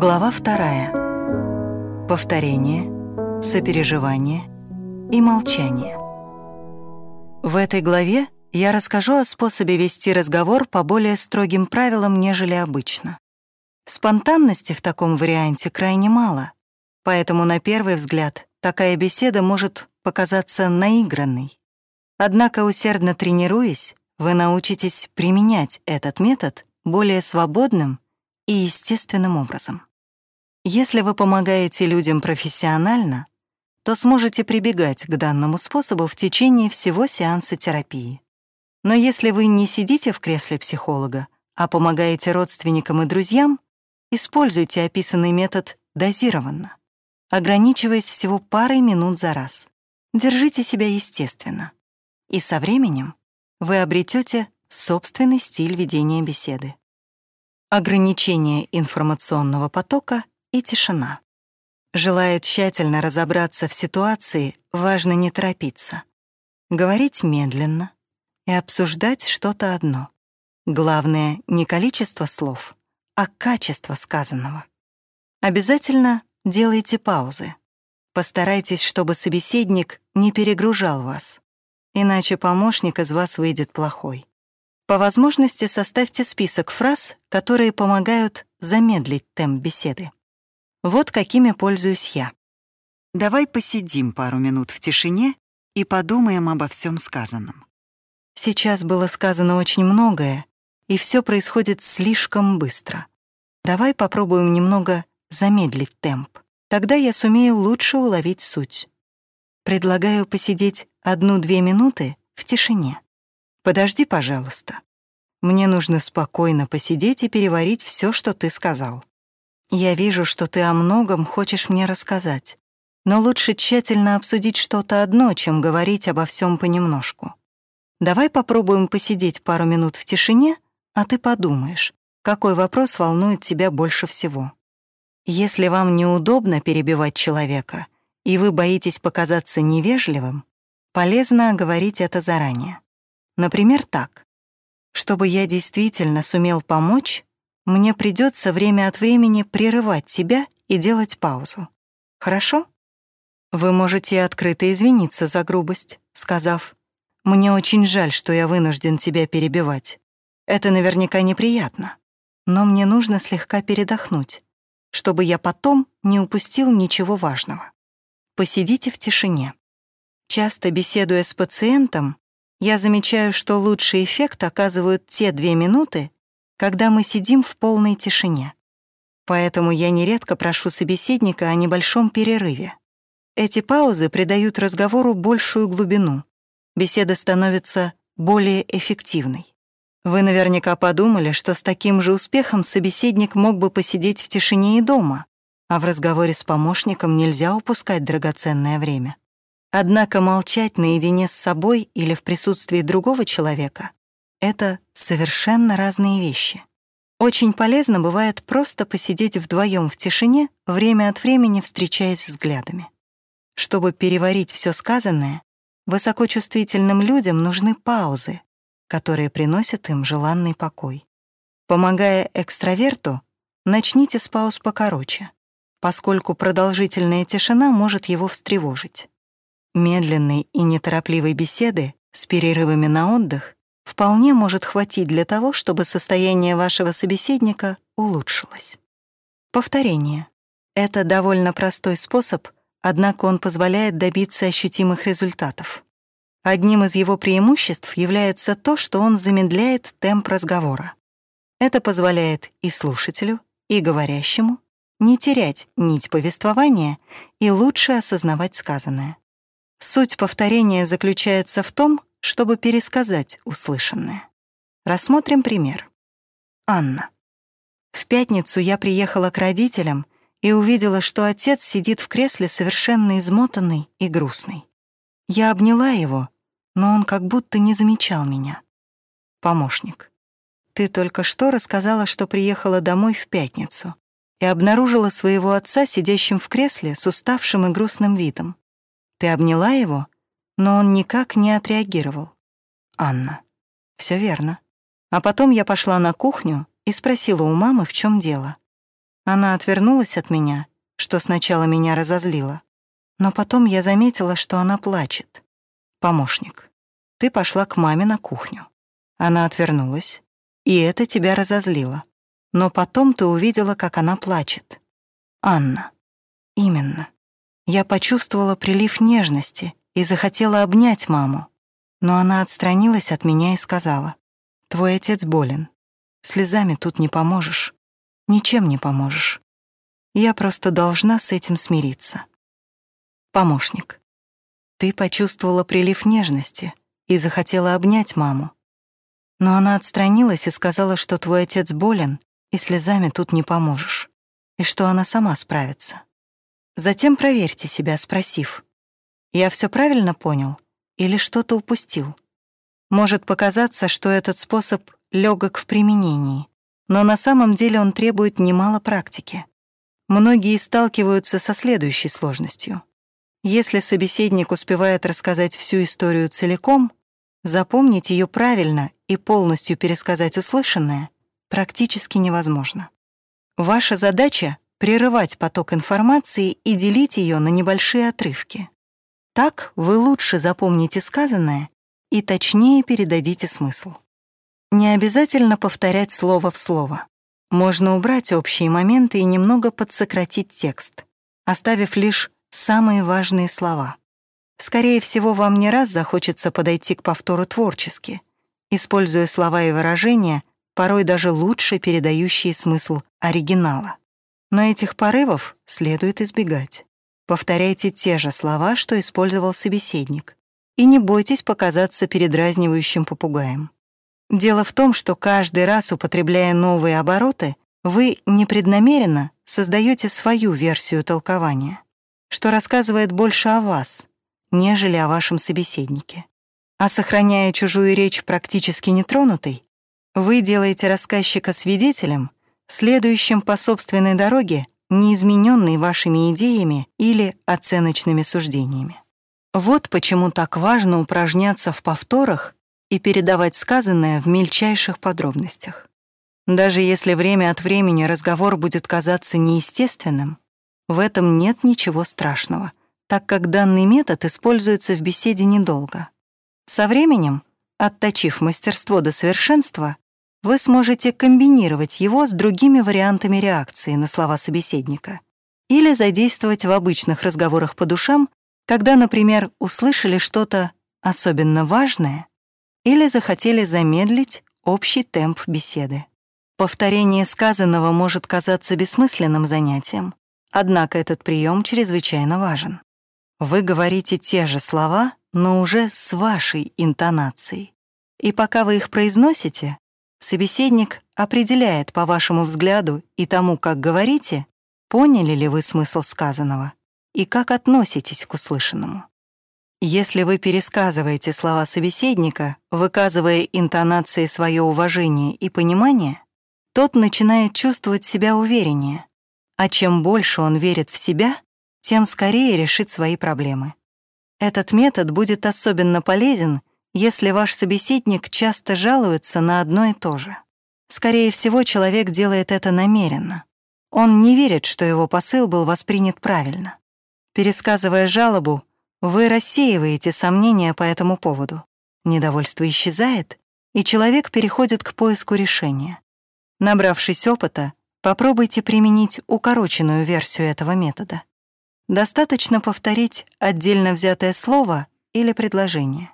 Глава вторая. Повторение, сопереживание и молчание. В этой главе я расскажу о способе вести разговор по более строгим правилам, нежели обычно. Спонтанности в таком варианте крайне мало, поэтому на первый взгляд такая беседа может показаться наигранной. Однако, усердно тренируясь, вы научитесь применять этот метод более свободным и естественным образом. Если вы помогаете людям профессионально, то сможете прибегать к данному способу в течение всего сеанса терапии. Но если вы не сидите в кресле психолога, а помогаете родственникам и друзьям, используйте описанный метод дозированно, ограничиваясь всего парой минут за раз. Держите себя естественно. И со временем вы обретете собственный стиль ведения беседы ограничение информационного потока и тишина. Желая тщательно разобраться в ситуации, важно не торопиться. Говорить медленно и обсуждать что-то одно. Главное не количество слов, а качество сказанного. Обязательно делайте паузы. Постарайтесь, чтобы собеседник не перегружал вас, иначе помощник из вас выйдет плохой. По возможности составьте список фраз, которые помогают замедлить темп беседы. Вот какими пользуюсь я. Давай посидим пару минут в тишине и подумаем обо всем сказанном. Сейчас было сказано очень многое, и все происходит слишком быстро. Давай попробуем немного замедлить темп. Тогда я сумею лучше уловить суть. Предлагаю посидеть одну-две минуты в тишине. Подожди, пожалуйста. Мне нужно спокойно посидеть и переварить все, что ты сказал. Я вижу, что ты о многом хочешь мне рассказать, но лучше тщательно обсудить что-то одно, чем говорить обо всем понемножку. Давай попробуем посидеть пару минут в тишине, а ты подумаешь, какой вопрос волнует тебя больше всего. Если вам неудобно перебивать человека, и вы боитесь показаться невежливым, полезно говорить это заранее. Например, так. Чтобы я действительно сумел помочь, мне придется время от времени прерывать тебя и делать паузу. Хорошо? Вы можете открыто извиниться за грубость, сказав, «Мне очень жаль, что я вынужден тебя перебивать. Это наверняка неприятно, но мне нужно слегка передохнуть, чтобы я потом не упустил ничего важного. Посидите в тишине. Часто беседуя с пациентом, я замечаю, что лучший эффект оказывают те две минуты, когда мы сидим в полной тишине. Поэтому я нередко прошу собеседника о небольшом перерыве. Эти паузы придают разговору большую глубину. Беседа становится более эффективной. Вы наверняка подумали, что с таким же успехом собеседник мог бы посидеть в тишине и дома, а в разговоре с помощником нельзя упускать драгоценное время. Однако молчать наедине с собой или в присутствии другого человека — это совершенно разные вещи. Очень полезно бывает просто посидеть вдвоем в тишине, время от времени встречаясь взглядами. Чтобы переварить все сказанное, высокочувствительным людям нужны паузы, которые приносят им желанный покой. Помогая экстраверту, начните с пауз покороче, поскольку продолжительная тишина может его встревожить. Медленной и неторопливой беседы с перерывами на отдых вполне может хватить для того, чтобы состояние вашего собеседника улучшилось. Повторение. Это довольно простой способ, однако он позволяет добиться ощутимых результатов. Одним из его преимуществ является то, что он замедляет темп разговора. Это позволяет и слушателю, и говорящему не терять нить повествования и лучше осознавать сказанное. Суть повторения заключается в том, чтобы пересказать услышанное. Рассмотрим пример. Анна. В пятницу я приехала к родителям и увидела, что отец сидит в кресле совершенно измотанный и грустный. Я обняла его, но он как будто не замечал меня. Помощник. Ты только что рассказала, что приехала домой в пятницу и обнаружила своего отца сидящим в кресле с уставшим и грустным видом. Ты обняла его, но он никак не отреагировал. Анна. Все верно. А потом я пошла на кухню и спросила у мамы, в чем дело. Она отвернулась от меня, что сначала меня разозлило. Но потом я заметила, что она плачет. Помощник, ты пошла к маме на кухню. Она отвернулась, и это тебя разозлило. Но потом ты увидела, как она плачет. Анна. Именно. Я почувствовала прилив нежности и захотела обнять маму. Но она отстранилась от меня и сказала, «Твой отец болен. Слезами тут не поможешь. Ничем не поможешь. Я просто должна с этим смириться». Помощник. Ты почувствовала прилив нежности и захотела обнять маму. Но она отстранилась и сказала, что твой отец болен, и слезами тут не поможешь, и что она сама справится. Затем проверьте себя, спросив, «Я все правильно понял или что-то упустил?» Может показаться, что этот способ легок в применении, но на самом деле он требует немало практики. Многие сталкиваются со следующей сложностью. Если собеседник успевает рассказать всю историю целиком, запомнить ее правильно и полностью пересказать услышанное практически невозможно. Ваша задача прерывать поток информации и делить ее на небольшие отрывки. Так вы лучше запомните сказанное и точнее передадите смысл. Не обязательно повторять слово в слово. Можно убрать общие моменты и немного подсократить текст, оставив лишь самые важные слова. Скорее всего, вам не раз захочется подойти к повтору творчески, используя слова и выражения, порой даже лучше передающие смысл оригинала. Но этих порывов следует избегать. Повторяйте те же слова, что использовал собеседник, и не бойтесь показаться передразнивающим попугаем. Дело в том, что каждый раз, употребляя новые обороты, вы непреднамеренно создаете свою версию толкования, что рассказывает больше о вас, нежели о вашем собеседнике. А сохраняя чужую речь практически нетронутой, вы делаете рассказчика свидетелем, следующим по собственной дороге, не измененной вашими идеями или оценочными суждениями. Вот почему так важно упражняться в повторах и передавать сказанное в мельчайших подробностях. Даже если время от времени разговор будет казаться неестественным, в этом нет ничего страшного, так как данный метод используется в беседе недолго. Со временем, отточив мастерство до совершенства, вы сможете комбинировать его с другими вариантами реакции на слова собеседника или задействовать в обычных разговорах по душам, когда, например, услышали что-то особенно важное или захотели замедлить общий темп беседы. Повторение сказанного может казаться бессмысленным занятием, однако этот прием чрезвычайно важен. Вы говорите те же слова, но уже с вашей интонацией. И пока вы их произносите, Собеседник определяет по вашему взгляду и тому, как говорите, поняли ли вы смысл сказанного и как относитесь к услышанному. Если вы пересказываете слова собеседника, выказывая интонацией свое уважение и понимание, тот начинает чувствовать себя увереннее, а чем больше он верит в себя, тем скорее решит свои проблемы. Этот метод будет особенно полезен, если ваш собеседник часто жалуется на одно и то же. Скорее всего, человек делает это намеренно. Он не верит, что его посыл был воспринят правильно. Пересказывая жалобу, вы рассеиваете сомнения по этому поводу. Недовольство исчезает, и человек переходит к поиску решения. Набравшись опыта, попробуйте применить укороченную версию этого метода. Достаточно повторить отдельно взятое слово или предложение.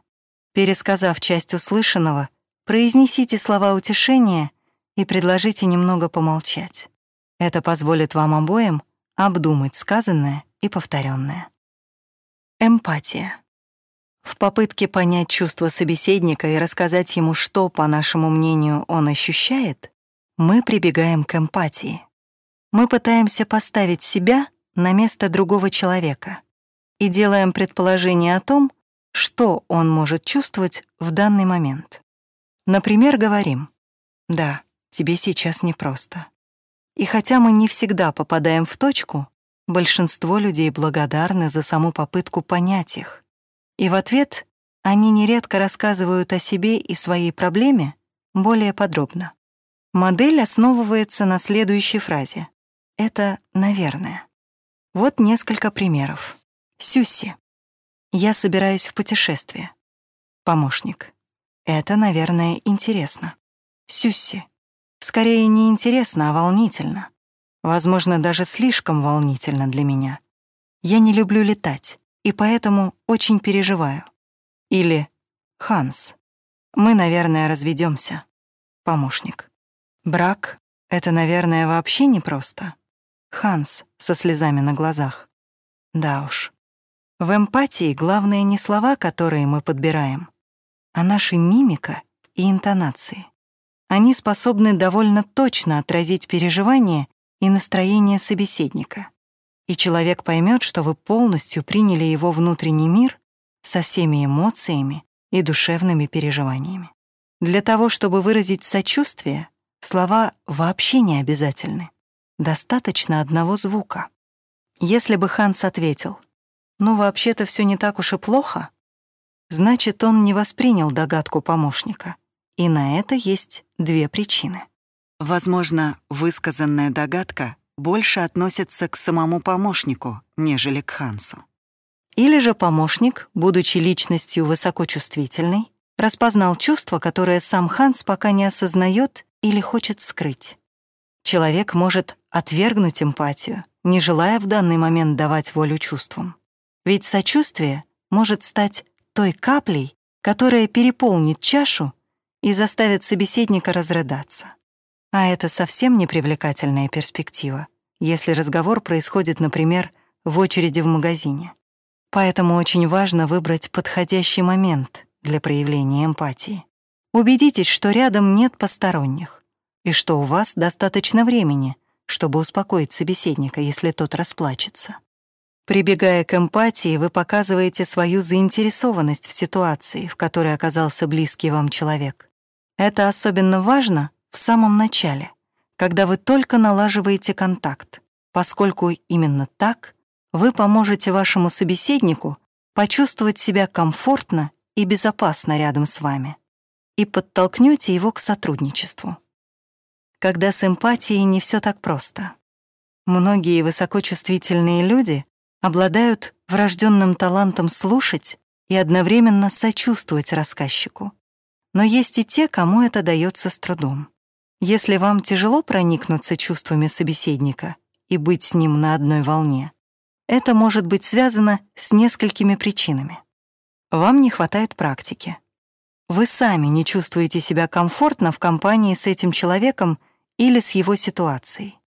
Пересказав часть услышанного, произнесите слова утешения и предложите немного помолчать. Это позволит вам обоим обдумать сказанное и повторенное. Эмпатия. В попытке понять чувства собеседника и рассказать ему, что, по нашему мнению, он ощущает, мы прибегаем к эмпатии. Мы пытаемся поставить себя на место другого человека и делаем предположение о том, что он может чувствовать в данный момент. Например, говорим «Да, тебе сейчас непросто». И хотя мы не всегда попадаем в точку, большинство людей благодарны за саму попытку понять их. И в ответ они нередко рассказывают о себе и своей проблеме более подробно. Модель основывается на следующей фразе. — это «наверное». Вот несколько примеров. Сюси. Я собираюсь в путешествие. Помощник. Это, наверное, интересно. Сюси. Скорее, не интересно, а волнительно. Возможно, даже слишком волнительно для меня. Я не люблю летать, и поэтому очень переживаю. Или Ханс. Мы, наверное, разведемся. Помощник. Брак — это, наверное, вообще непросто. Ханс со слезами на глазах. Да уж. В эмпатии главное не слова, которые мы подбираем, а наша мимика и интонации. Они способны довольно точно отразить переживания и настроение собеседника. И человек поймет, что вы полностью приняли его внутренний мир со всеми эмоциями и душевными переживаниями. Для того, чтобы выразить сочувствие, слова вообще не обязательны. Достаточно одного звука. Если бы Ханс ответил, «Ну, вообще-то все не так уж и плохо», значит, он не воспринял догадку помощника. И на это есть две причины. Возможно, высказанная догадка больше относится к самому помощнику, нежели к Хансу. Или же помощник, будучи личностью высокочувствительной, распознал чувство, которое сам Ханс пока не осознает или хочет скрыть. Человек может отвергнуть эмпатию, не желая в данный момент давать волю чувствам. Ведь сочувствие может стать той каплей, которая переполнит чашу и заставит собеседника разрыдаться. А это совсем не привлекательная перспектива, если разговор происходит, например, в очереди в магазине. Поэтому очень важно выбрать подходящий момент для проявления эмпатии. Убедитесь, что рядом нет посторонних и что у вас достаточно времени, чтобы успокоить собеседника, если тот расплачется. Прибегая к эмпатии, вы показываете свою заинтересованность в ситуации, в которой оказался близкий вам человек. Это особенно важно в самом начале, когда вы только налаживаете контакт, поскольку именно так вы поможете вашему собеседнику почувствовать себя комфортно и безопасно рядом с вами и подтолкнете его к сотрудничеству. Когда с эмпатией не все так просто. Многие высокочувствительные люди обладают врожденным талантом слушать и одновременно сочувствовать рассказчику. Но есть и те, кому это дается с трудом. Если вам тяжело проникнуться чувствами собеседника и быть с ним на одной волне, это может быть связано с несколькими причинами. Вам не хватает практики. Вы сами не чувствуете себя комфортно в компании с этим человеком или с его ситуацией.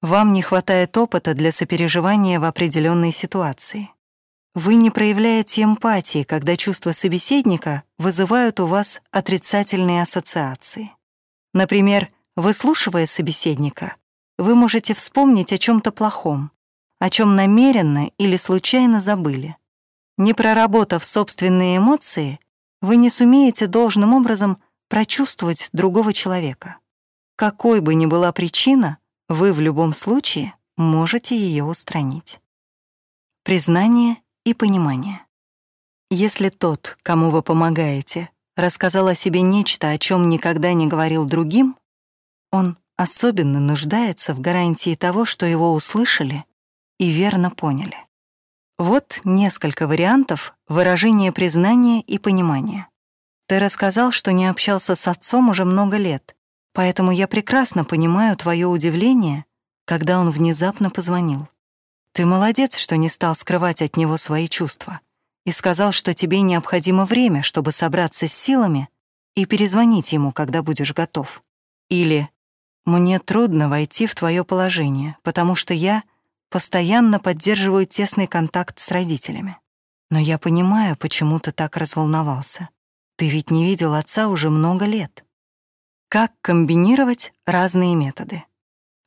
Вам не хватает опыта для сопереживания в определенной ситуации. Вы не проявляете эмпатии, когда чувства собеседника вызывают у вас отрицательные ассоциации. Например, выслушивая собеседника, вы можете вспомнить о чем то плохом, о чем намеренно или случайно забыли. Не проработав собственные эмоции, вы не сумеете должным образом прочувствовать другого человека. Какой бы ни была причина, вы в любом случае можете ее устранить. Признание и понимание. Если тот, кому вы помогаете, рассказал о себе нечто, о чем никогда не говорил другим, он особенно нуждается в гарантии того, что его услышали и верно поняли. Вот несколько вариантов выражения признания и понимания. Ты рассказал, что не общался с отцом уже много лет, поэтому я прекрасно понимаю твое удивление, когда он внезапно позвонил. Ты молодец, что не стал скрывать от него свои чувства и сказал, что тебе необходимо время, чтобы собраться с силами и перезвонить ему, когда будешь готов. Или «Мне трудно войти в твое положение, потому что я постоянно поддерживаю тесный контакт с родителями. Но я понимаю, почему ты так разволновался. Ты ведь не видел отца уже много лет. Как комбинировать разные методы?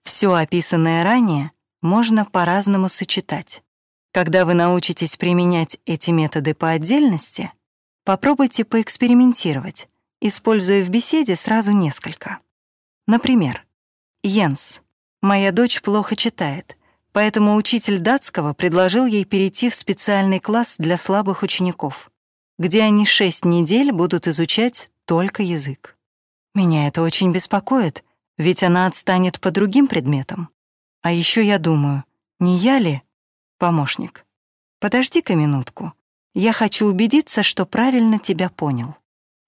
Все описанное ранее можно по-разному сочетать. Когда вы научитесь применять эти методы по отдельности, попробуйте поэкспериментировать, используя в беседе сразу несколько. Например, «Йенс, моя дочь плохо читает, поэтому учитель датского предложил ей перейти в специальный класс для слабых учеников, где они шесть недель будут изучать только язык. Меня это очень беспокоит, ведь она отстанет по другим предметам. А еще я думаю, не я ли помощник? Подожди-ка минутку. Я хочу убедиться, что правильно тебя понял.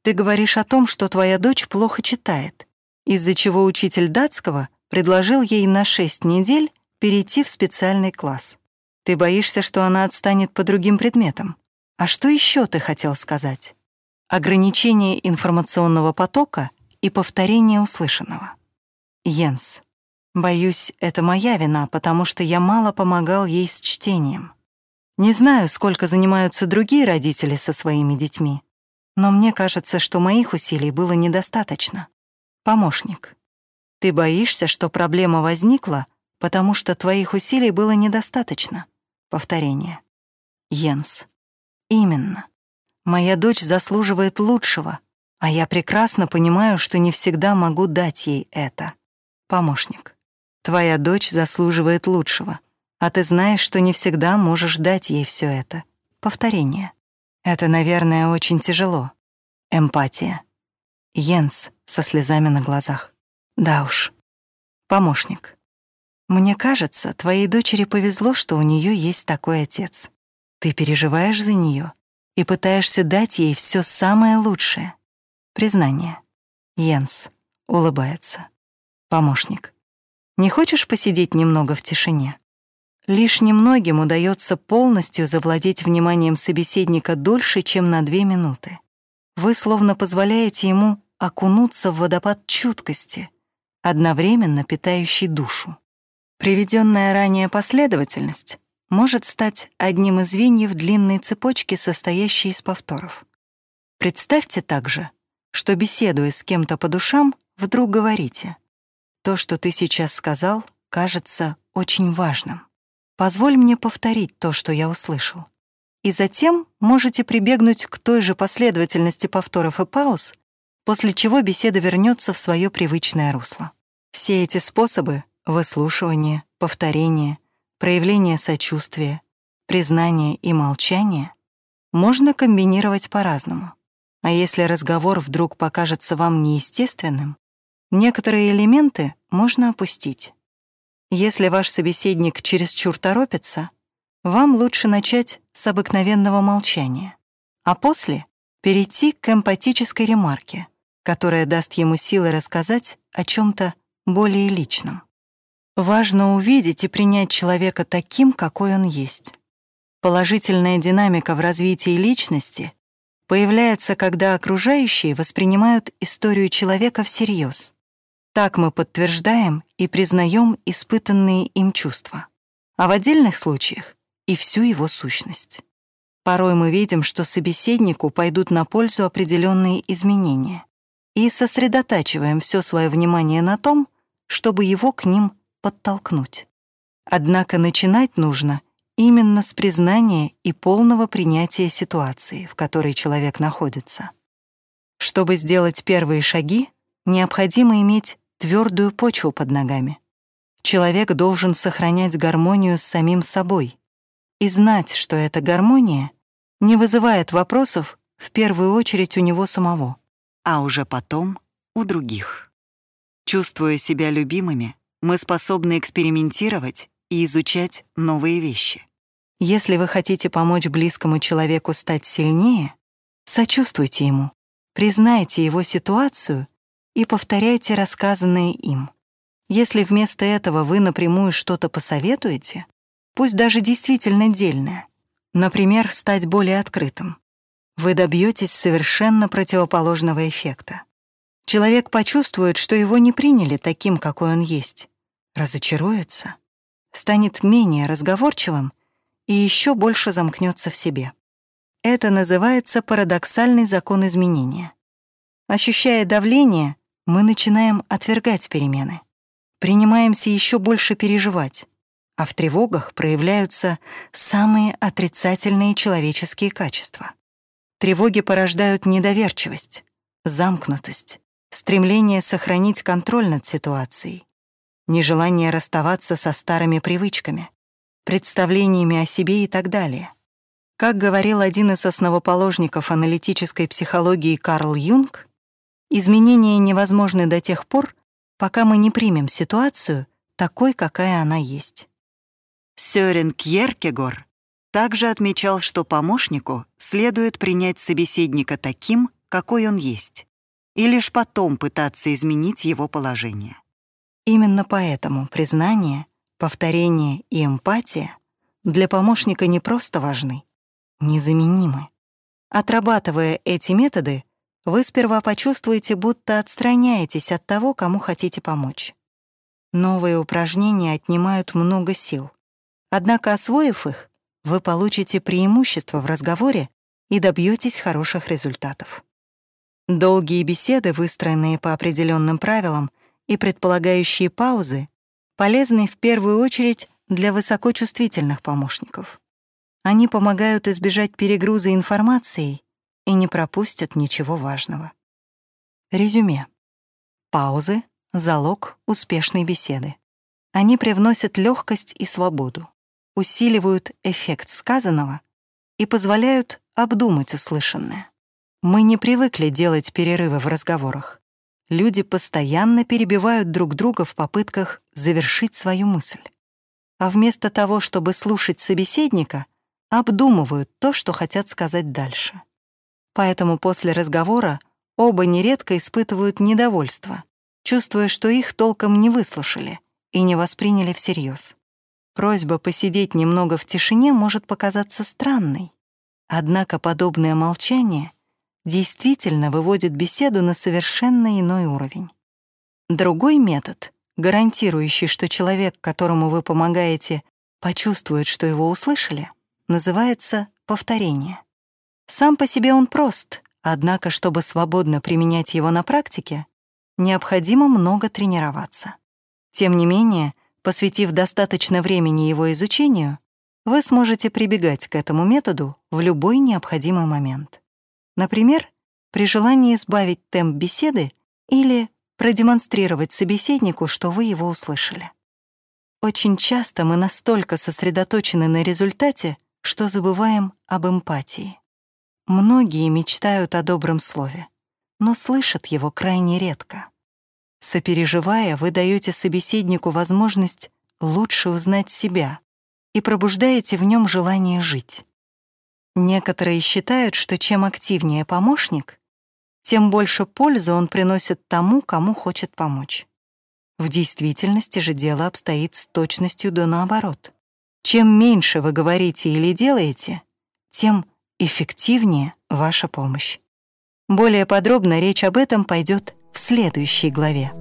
Ты говоришь о том, что твоя дочь плохо читает, из-за чего учитель датского предложил ей на шесть недель перейти в специальный класс. Ты боишься, что она отстанет по другим предметам. А что еще ты хотел сказать? Ограничение информационного потока и повторение услышанного. Йенс. Боюсь, это моя вина, потому что я мало помогал ей с чтением. Не знаю, сколько занимаются другие родители со своими детьми, но мне кажется, что моих усилий было недостаточно. Помощник. Ты боишься, что проблема возникла, потому что твоих усилий было недостаточно. Повторение. Йенс. Именно. Моя дочь заслуживает лучшего, а я прекрасно понимаю, что не всегда могу дать ей это. Помощник. Твоя дочь заслуживает лучшего, а ты знаешь, что не всегда можешь дать ей все это. Повторение. Это, наверное, очень тяжело. Эмпатия. Йенс со слезами на глазах. Да уж. Помощник. Мне кажется, твоей дочери повезло, что у нее есть такой отец. Ты переживаешь за нее и пытаешься дать ей все самое лучшее. Признание. Йенс улыбается. Помощник. Не хочешь посидеть немного в тишине? Лишь немногим удается полностью завладеть вниманием собеседника дольше, чем на две минуты. Вы словно позволяете ему окунуться в водопад чуткости, одновременно питающий душу. Приведенная ранее последовательность может стать одним из звеньев длинной цепочки, состоящей из повторов. Представьте также, что, беседуя с кем-то по душам, вдруг говорите «То, что ты сейчас сказал, кажется очень важным. Позволь мне повторить то, что я услышал». И затем можете прибегнуть к той же последовательности повторов и пауз, после чего беседа вернется в свое привычное русло. Все эти способы выслушивание, повторение, проявление сочувствия, признание и молчание можно комбинировать по-разному. А если разговор вдруг покажется вам неестественным, некоторые элементы можно опустить. Если ваш собеседник чересчур торопится, вам лучше начать с обыкновенного молчания, а после перейти к эмпатической ремарке, которая даст ему силы рассказать о чем то более личном. Важно увидеть и принять человека таким, какой он есть. Положительная динамика в развитии личности появляется, когда окружающие воспринимают историю человека всерьез. Так мы подтверждаем и признаем испытанные им чувства, а в отдельных случаях и всю его сущность. Порой мы видим, что собеседнику пойдут на пользу определенные изменения, и сосредотачиваем все свое внимание на том, чтобы его к ним подтолкнуть. Однако начинать нужно именно с признания и полного принятия ситуации, в которой человек находится. Чтобы сделать первые шаги, необходимо иметь твердую почву под ногами. Человек должен сохранять гармонию с самим собой и знать, что эта гармония не вызывает вопросов в первую очередь у него самого, а уже потом у других. Чувствуя себя любимыми, мы способны экспериментировать и изучать новые вещи. Если вы хотите помочь близкому человеку стать сильнее, сочувствуйте ему, признайте его ситуацию и повторяйте рассказанное им. Если вместо этого вы напрямую что-то посоветуете, пусть даже действительно дельное, например, стать более открытым, вы добьетесь совершенно противоположного эффекта. Человек почувствует, что его не приняли таким, какой он есть, разочаруется, станет менее разговорчивым и еще больше замкнется в себе. Это называется парадоксальный закон изменения. Ощущая давление, мы начинаем отвергать перемены, принимаемся еще больше переживать, а в тревогах проявляются самые отрицательные человеческие качества. Тревоги порождают недоверчивость, замкнутость, стремление сохранить контроль над ситуацией, нежелание расставаться со старыми привычками, представлениями о себе и так далее. Как говорил один из основоположников аналитической психологии Карл Юнг, изменения невозможны до тех пор, пока мы не примем ситуацию такой, какая она есть. Сёрен Кьеркегор также отмечал, что помощнику следует принять собеседника таким, какой он есть, и лишь потом пытаться изменить его положение. Именно поэтому признание, повторение и эмпатия для помощника не просто важны, незаменимы. Отрабатывая эти методы, вы сперва почувствуете, будто отстраняетесь от того, кому хотите помочь. Новые упражнения отнимают много сил. Однако, освоив их, вы получите преимущество в разговоре и добьетесь хороших результатов. Долгие беседы, выстроенные по определенным правилам и предполагающие паузы, полезны в первую очередь для высокочувствительных помощников. Они помогают избежать перегруза информацией и не пропустят ничего важного. Резюме. Паузы — залог успешной беседы. Они привносят легкость и свободу, усиливают эффект сказанного и позволяют обдумать услышанное. Мы не привыкли делать перерывы в разговорах. Люди постоянно перебивают друг друга в попытках завершить свою мысль. А вместо того, чтобы слушать собеседника, обдумывают то, что хотят сказать дальше. Поэтому после разговора оба нередко испытывают недовольство, чувствуя, что их толком не выслушали и не восприняли всерьез. Просьба посидеть немного в тишине может показаться странной, однако подобное молчание действительно выводит беседу на совершенно иной уровень. Другой метод, гарантирующий, что человек, которому вы помогаете, почувствует, что его услышали — называется повторение. Сам по себе он прост, однако, чтобы свободно применять его на практике, необходимо много тренироваться. Тем не менее, посвятив достаточно времени его изучению, вы сможете прибегать к этому методу в любой необходимый момент. Например, при желании избавить темп беседы или продемонстрировать собеседнику, что вы его услышали. Очень часто мы настолько сосредоточены на результате, что забываем об эмпатии. Многие мечтают о добром слове, но слышат его крайне редко. Сопереживая, вы даете собеседнику возможность лучше узнать себя и пробуждаете в нем желание жить. Некоторые считают, что чем активнее помощник, тем больше пользы он приносит тому, кому хочет помочь. В действительности же дело обстоит с точностью до наоборот. Чем меньше вы говорите или делаете, тем эффективнее ваша помощь. Более подробно речь об этом пойдет в следующей главе.